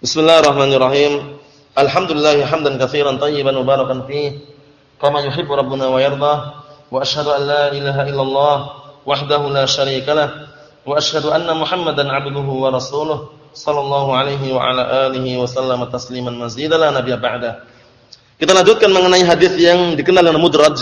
Bismillahirrahmanirrahim. Alhamdulillah hamdan katsiran tayyiban mubarakan fi kama yuhibbu rabbuna wa yarda. Wa asyhadu an la ilaha illallah wahdahu la syarika lah wa asyhadu anna Muhammadan 'abduhu wa rasuluh sallallahu alaihi wa ala alihi wa sallama tasliman mazida la nabiyya ba'da. Kita lanjutkan mengenai hadis yang dikenal dengan mudraj.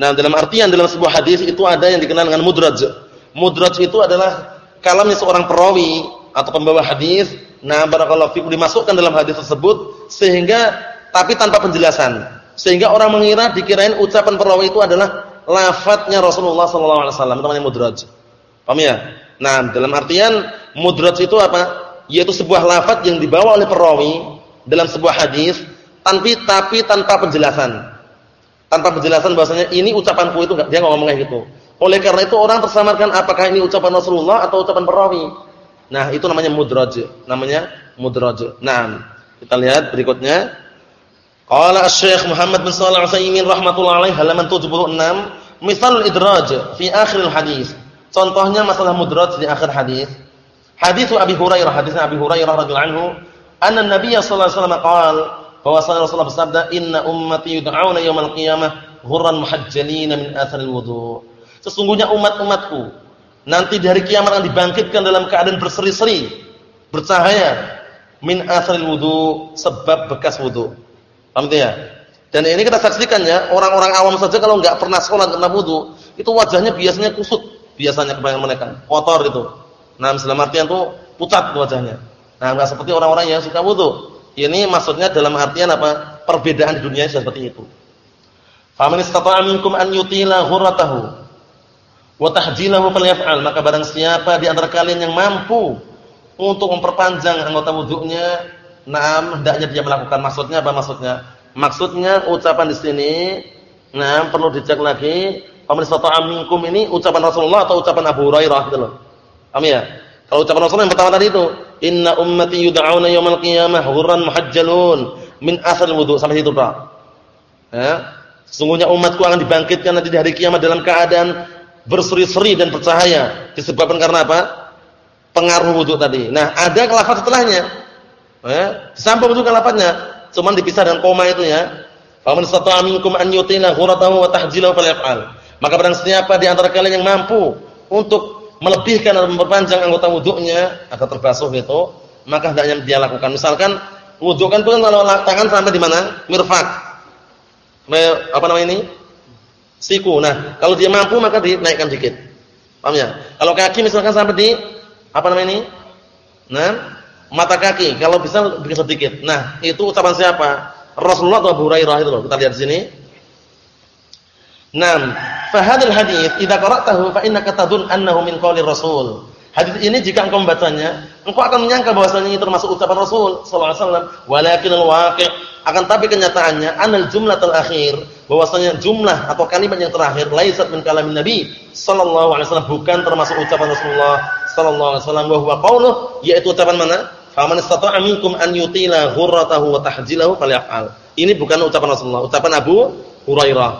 Nah, dalam artian dalam sebuah hadis itu ada yang dikenal dengan mudraj. Mudraj itu adalah kalamnya seorang perawi atau pembawa hadis Nah, barakallahu fikum dimasukkan dalam hadis tersebut sehingga tapi tanpa penjelasan. Sehingga orang mengira dikirain ucapan perawi itu adalah lafadznya Rasulullah sallallahu alaihi wasallam, namanya mudraj. Paham ya? Nah, dalam artian mudraj itu apa? Yaitu sebuah lafadz yang dibawa oleh perawi dalam sebuah hadis tanpa tapi tanpa penjelasan. Tanpa penjelasan bahwasanya ini ucapanku itu enggak dia ngomong kayak gitu. Oleh karena itu orang tersamarkan apakah ini ucapan Rasulullah atau ucapan perawi. Nah, itu namanya mudraj. Namanya mudraj. Nah, kita lihat berikutnya. Qala Asy-Syaikh Muhammad bin Shalih Al-Utsaimin rahimatullah alaihi halaman 76, misal idraj fi akhir hadis. Contohnya masalah mudraj di akhir hadis. Hadis Abi Hurairah, hadisnya Abi Hurairah radhiyallahu anhu, anna Nabiy sallallahu alaihi wasallam qala bahwa Rasulullah bersabda, "Inna ummati yud'auna yaumil qiyamah ghurran muhajjalin min atharil wudu." Sesungguhnya umat-umatku nanti di hari kiamat akan dibangkitkan dalam keadaan berseri-seri, bercahaya min asril wudu, sebab bekas wudu. Paham ya? Dan ini kita saksikan ya, orang-orang awam saja kalau enggak pernah sholat karena wudu, itu wajahnya biasanya kusut, biasanya kebanyakan mereka, kotor itu. Nah, dalam artian itu pucat wajahnya. Nah, enggak seperti orang-orang yang suka wudu. Ini maksudnya dalam artian apa? Perbedaan di dunia seperti itu. Faman istata'a minkum an yutila ghurratahu wa tahjilahu falyaf'al. Maka barang siapa di antara kalian yang mampu untuk memperpanjang anggota wudhunya nah hendaknya dia melakukan. Maksudnya apa maksudnya? Maksudnya ucapan di sini nah perlu dicek lagi. Paman istata'a minkum ini ucapan Rasulullah atau ucapan Abu Hurairah gitu loh. Paham ya? Kalau ucapan Rasulullah yang pertama tadi itu inna ummati yud'auna yaumal qiyamah hurran muhajjalun min asal wudhu sampai situ Pak. Ya. Sesungguhnya umatku akan dibangkitkan nanti di hari kiamat dalam keadaan berseri-seri dan bercahaya disebabkan karena apa? Pengaruh wudhu tadi. Nah, ada lafaz setelahnya. Ya, disambung juga lafaznya, cuman dipisah dengan koma itu ya. Faman istata'a minkum an yutina ghuratahu wa tahjilahu. Maka barang siapa di antara kalian yang mampu untuk melebihkan atau memperpanjang anggota wudhunya agar terbasuh itu, maka hendaknya dia lakukan. Misalkan wudhu kan itu kalau tangan sampai di mana? Mirfaq. Apa namanya ini? Siku. Nah, kalau dia mampu maka dinaikkan dikit. Paham ya? Kalau kaki misalkan sampai di apa namanya ini? Nah, mata kaki kalau bisa bikin sedikit. Nah, itu ucapan siapa? Rasulullah atau Abu Hurairah itu loh. Kita lihat di sini. Naam, fa hadzal hadits idza qara'tahu fa innaka tadun annahu min qawli Rasul. Hadis ini jika engkau membacanya, engkau akan menyangka bahwasanya ini termasuk ucapan Rasul sallallahu alaihi wasallam, walakin al-waqi' akan tapi kenyataannya anal jumlatul akhir bahwasanya jumlah atau kalimat yang terakhir laisat min kalamin Nabi sallallahu alaihi wasallam bukan termasuk ucapan Rasulullah sallallahu alaihi wasallam wa huwa qauluh yaitu ucapan mana? Faman istata'a minkum an yutila ghurratahu wa tahjilahu falyaf'al. Ini bukan ucapan Rasulullah, ucapan Abu Hurairah.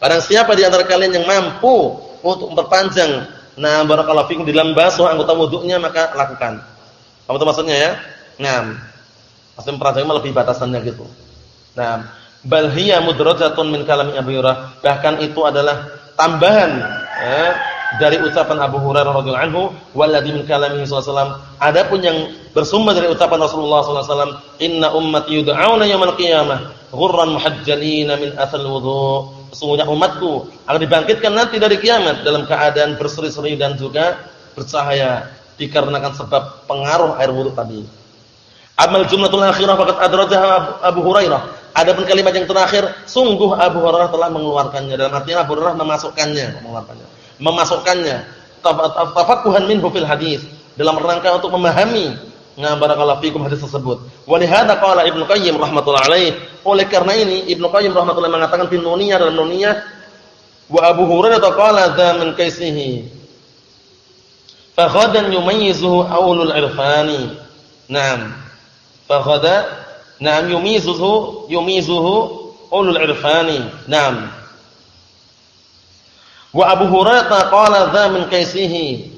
Barang siapa di antara kalian yang mampu untuk memperpanjang Nah, barakallahu fikum di dalam basuh anggota wudunya maka lakukan. Apa itu maksudnya ya? Nah, maksudnya perhatian lebih batasannya gitu. Nah, bal hiya mudrajatun min kalami Abu Hurairah. Bahkan itu adalah tambahan ya, dari ucapan Abu Hurairah radhiyallahu anhu walladzi min kalamihi sallallahu Adapun yang bersumber dari ucapan Rasulullah sallallahu "Inna ummati yud'auna yaumil qiyamah ghurran muhajjalina min athal wudhu." Sesungguhnya umatku akan dibangkitkan nanti dari kiamat dalam keadaan berseri-seri dan juga bercahaya dikarenakan sebab pengaruh air wudhu tadi. Amal jumlatul akhirah faqad adrajah Abu Hurairah. Adapun kalimat yang terakhir, sungguh Abu Hurairah telah mengeluarkannya. Dalam artinya Abu Hurairah memasukkannya, mengeluarkannya. Memasukkannya. Tafaqquhan minhu fil hadis. Dalam rangka untuk memahami Nah, barakallahu fikum hadis tersebut. Wa li hadza qala Ibnu Qayyim rahimatullah alaih. Oleh karena ini Ibnu Qayyim rahimatullah mengatakan fi nuniyah dalam nuniyah wa Abu Hurairah qala dza min kaisihi. Fa ghadan yumayyizuhu aulul irfani. Naam. Fa ghada naam yumayyizuhu yumayyizuhu ulul irfani. Naam. Wa Abu Hurairah qala dza min kaisihi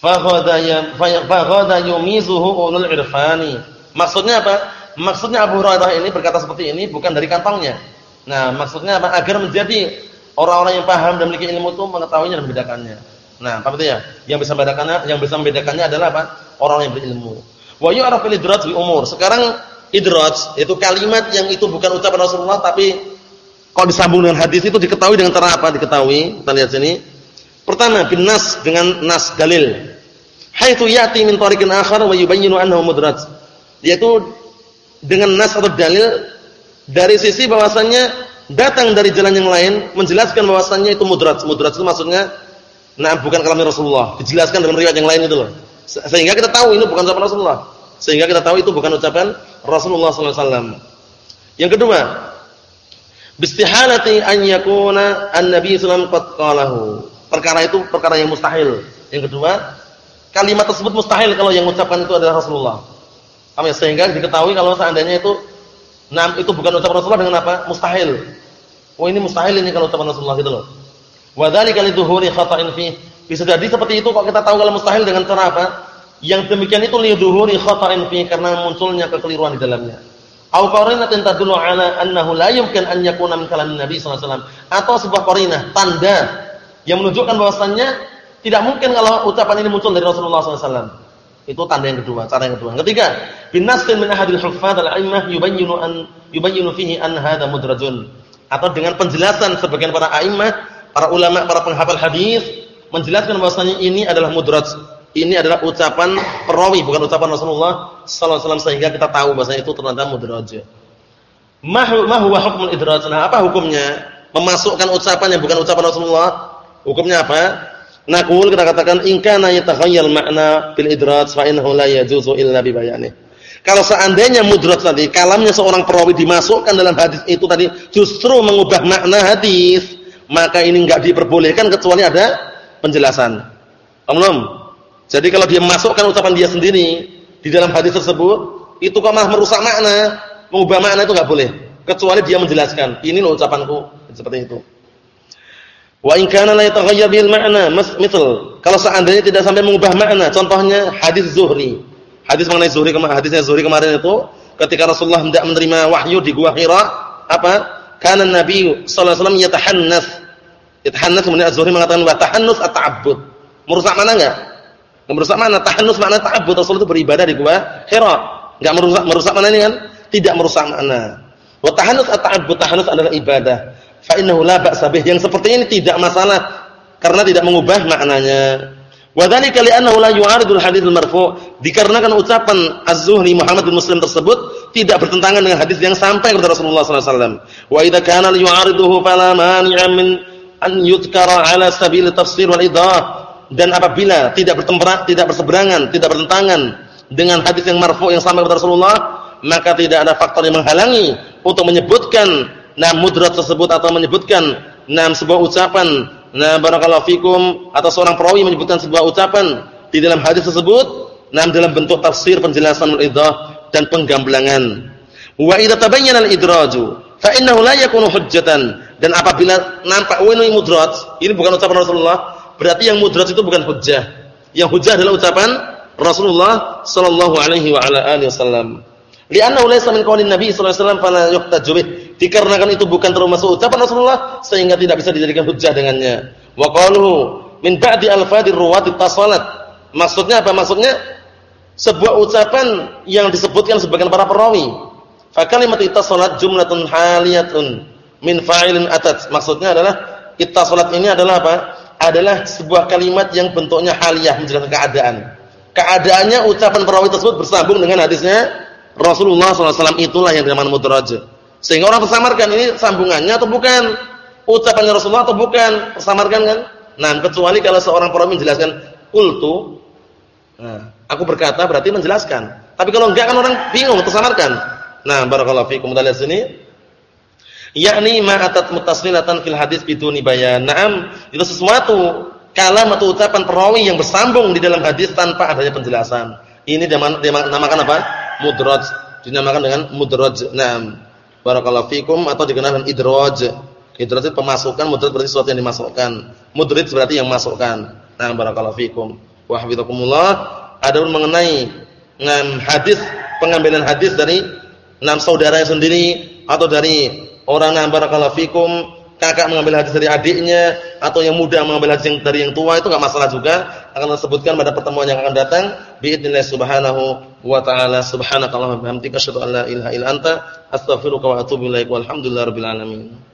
Faghada yumizuhu ulul irfani. Maksudnya apa? Maksudnya Abu Hurairah ini berkata seperti ini bukan dari kantongnya. Nah, maksudnya apa? Agar menjadi orang-orang yang paham dan memiliki ilmu itu mengetahuinya dan membedakannya. Nah, apa itu ya? Yang bisa membedakannya, yang bisa membedakannya adalah apa? Orang yang berilmu. Wa yu'rafu al-idraj bi umur. Sekarang idraj itu kalimat yang itu bukan ucapan Rasulullah tapi kalau disambung dengan hadis itu diketahui dengan cara apa? Diketahui. Kita lihat sini. Pertama, bin nas dengan nas dalil. Haitsu ya'ti min tariqin akhar wa yubayyinu annahu mudraj. Yaitu dengan nas atau dalil dari sisi bahwasannya datang dari jalan yang lain menjelaskan bahwasannya itu mudraj. Mudraj itu maksudnya nah bukan kalam Rasulullah, dijelaskan dengan riwayat yang lain itu loh. Sehingga kita tahu ini bukan ucapan Rasulullah. Sehingga kita tahu itu bukan ucapan Rasulullah sallallahu alaihi wasallam. Yang kedua, bistihalati an yakuna an-nabi sallallahu alaihi Perkara itu perkara yang mustahil. Yang kedua, kalimat tersebut mustahil kalau yang mengucapkan itu adalah Rasulullah. Ya? Sehingga diketahui kalau seandainya itu nam itu bukan ucapan Rasulullah dengan apa? Mustahil. Oh ini mustahil ini kalau ucapan Rasulullah gitu loh. Wa dzalika lidzuhuri khata'in fi. Bisa jadi seperti itu kok kita tahu kalau mustahil dengan cara apa? Yang demikian itu lidzuhuri khata'in fi karena munculnya kekeliruan di dalamnya. Au qarinatin tadullu ala annahu la yumkin an yakuna min kalamin Nabi sallallahu atau sebuah qarinah tanda yang menunjukkan bahwasannya tidak mungkin kalau ucapan ini muncul dari Rasulullah SAW. Itu tanda yang kedua, cara yang kedua. Ketiga, binasin min ahadil huffaz al-a'immah yubayyinu an yubayyinu fihi an mudrajun. Atau dengan penjelasan sebagian para a'immah, para ulama, para penghafal hadis menjelaskan bahwasanya ini adalah mudraj. Ini adalah ucapan perawi bukan ucapan Rasulullah sallallahu alaihi wasallam sehingga kita tahu bahwasanya itu ternyata mudraj. Ma huwa hukmul idraj? Nah, apa hukumnya? Memasukkan ucapan yang bukan ucapan Rasulullah Hukumnya apa? Nakul kita katakan in kana yatakhayyal makna bil idraj fa innahu la yajuzu illa bi bayani. Kalau seandainya mudraj tadi kalamnya seorang perawi dimasukkan dalam hadis itu tadi justru mengubah makna hadis, maka ini enggak diperbolehkan kecuali ada penjelasan. Paham Jadi kalau dia masukkan ucapan dia sendiri di dalam hadis tersebut, itu kok malah merusak makna, mengubah makna itu enggak boleh. Kecuali dia menjelaskan, ini loh ucapanku, seperti itu. Wa in kana la yataghayyar bil ma'na, misal kalau seandainya tidak sampai mengubah makna, contohnya hadis Zuhri. Hadis mengenai Zuhri kemarin, hadisnya Zuhri kemarin itu ketika Rasulullah hendak menerima wahyu di Gua Hira, apa? Kana Nabi sallallahu alaihi wasallam yatahannas. Yatahannas kemudian Az-Zuhri mengatakan wa tahannus at-ta'abbud. Merusak mana enggak? Merusak mana? Tahannus makna ta'abbud. Rasul itu beribadah di Gua Hira. Enggak merusak merusak mana ini kan? Tidak merusak makna. Wa tahannus at-ta'abbud, tahannus adalah ibadah fa innahu la ba'sa bih. Yang seperti ini tidak masalah karena tidak mengubah maknanya. Wa dzalika li'annahu la yu'aridul hadits al-marfu'. Dikarenakan ucapan Az-Zuhri Muhammad bin Muslim tersebut tidak bertentangan dengan hadis yang sampai kepada Rasulullah sallallahu alaihi wasallam. Wa idza kana yu'ariduhu fala mani'a min an yudhkara 'ala sabil tafsir wal idah. Dan apabila tidak bertemperat, tidak berseberangan, tidak bertentangan dengan hadis yang marfu' yang sampai kepada Rasulullah, maka tidak ada faktor yang menghalangi untuk menyebutkan nah mudrat tersebut atau menyebutkan nah sebuah ucapan. Nah barakallahu fikum atau seorang perawi menyebutkan sebuah ucapan di dalam hadis tersebut nah dalam bentuk tafsir penjelasan al-idah dan penggamblangan. Wa idza tabayyana al-idraju fa innahu la yakunu hujjatan dan apabila nampak ini mudrat ini bukan ucapan Rasulullah berarti yang mudrat itu bukan hujjah yang hujjah adalah ucapan Rasulullah sallallahu alaihi wa ala alihi wasallam li'annahu laysa min nabi sallallahu alaihi wasallam fala yuhtaju bih Dikarenakan itu bukan termasuk ucapan Rasulullah sehingga tidak bisa dijadikan hujjah dengannya. Wa qaluhu min ba'di alfadir ruwati tasalat. Maksudnya apa? Maksudnya sebuah ucapan yang disebutkan sebagian para perawi. Fa kalimat ittasalat jumlatun haliyatun min fa'ilin atat. Maksudnya adalah ittasalat ini adalah apa? Adalah sebuah kalimat yang bentuknya haliyah menjelaskan keadaan. Keadaannya ucapan perawi tersebut bersambung dengan hadisnya Rasulullah SAW itulah yang dinamakan mudraj. Sehingga orang tersamarkan ini sambungannya atau bukan? Ucapannya Rasulullah atau bukan? Tersamarkan kan? Nah, kecuali kalau seorang perawi menjelaskan qultu. Nah, aku berkata berarti menjelaskan. Tapi kalau enggak kan orang bingung tersamarkan. Nah, barakallahu fikum dari sini. Yakni ma atat mutasnilatan fil hadis biduni bayan. Naam, itu sesuatu kalam atau ucapan perawi yang bersambung di dalam hadis tanpa adanya penjelasan. Ini dinamakan apa? Mudraj. Dinamakan dengan mudraj. Naam. Barakallahu fikum atau dikenal dengan idraj. Idraj itu pemasukan, mudraj berarti sesuatu yang dimasukkan. Mudrij berarti yang masukkan. Nah, barakallahu fikum. wa hafizakumullah. Adapun mengenai dengan hadis pengambilan hadis dari enam saudaranya sendiri atau dari orang yang barakallahu fikum kakak mengambil hadis dari adiknya atau yang muda mengambil hadis dari yang tua itu enggak masalah juga. Akan disebutkan pada pertemuan yang akan datang biidznillah subhanahu wa taala. Subhanakallahumma wa bihamdika asyhadu an la ilaha illa anta astaghfiruka wa atubu ilaik walhamdulillahirabbil alamin